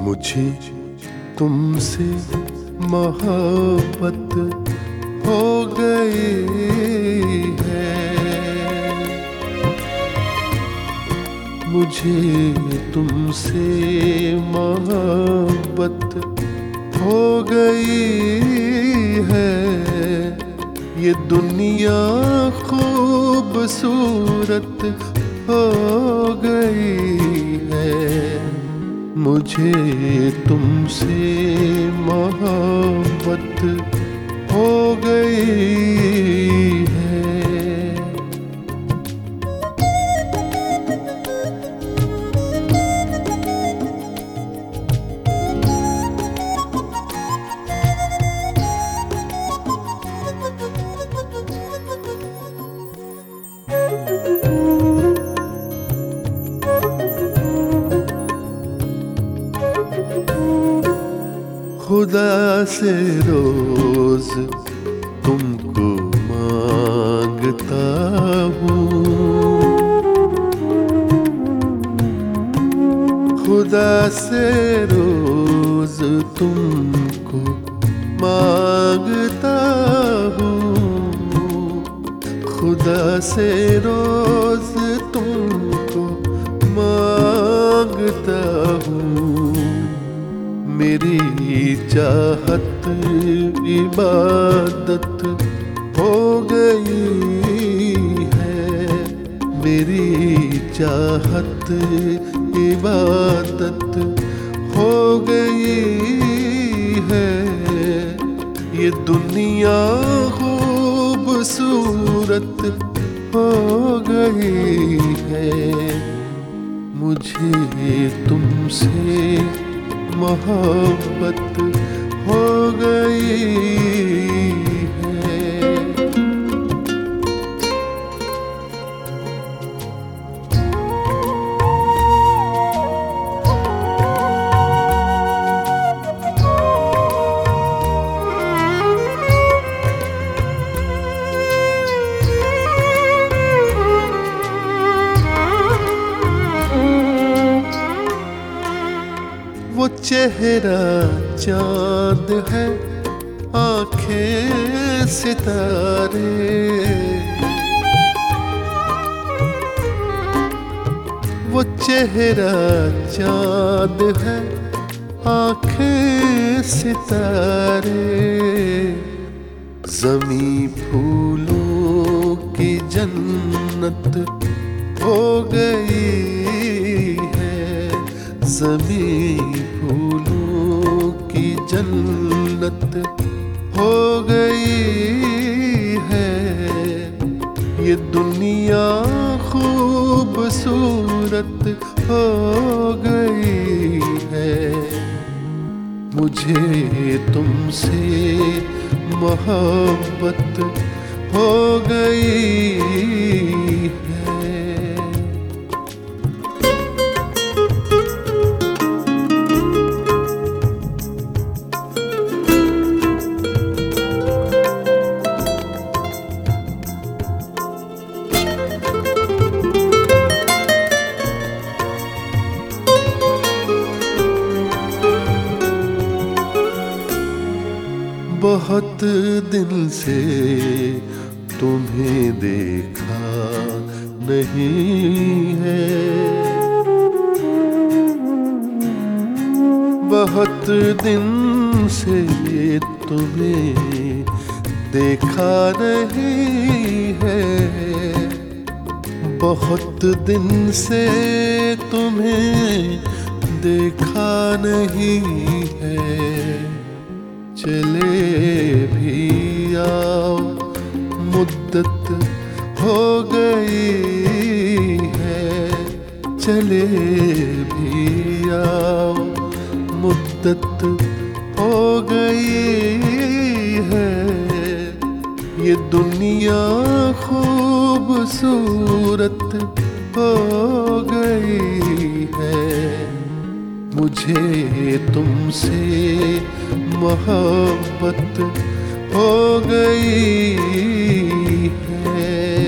मुझे तुमसे मोहब्बत हो गई है। मुझे तुमसे मोहब्बत हो गई है। ये दुनिया खूबसूरत हो गई है। मुझे तुमसे मोहब्बत हो गई। खुदा से रोज तुमको माँगता हूँ। खुदा से रोज तुमको माँगता हूँ। खुदा से रोज चाहत इबादत हो गई है। मेरी चाहत इबादत हो गई है। ये दुनिया खूबसूरत हो गई है। मुझे तुमसे मोहब्बत गई वो चेहरा चाँद है, आँखें सितारे। वो चेहरा चाँद है, आँखें सितारे। जमी फूलों की जन्नत हो गई। जमी फूलों की जन्नत हो गई है। ये दुनिया खूबसूरत हो गई है। मुझे तुमसे मोहब्बत हो गई बहुत दिन से तुम्हें देखा नहीं है। बहुत दिन से तुम्हें देखा नहीं है। बहुत दिन से तुम्हें देखा नहीं है। चले भी आओ। मुद्दत हो गई है। चले भी आओ। मुद्दत हो गई है। ये दुनिया खूबसूरत हो गई है। मुझे तुमसे मोहब्बत हो गई है।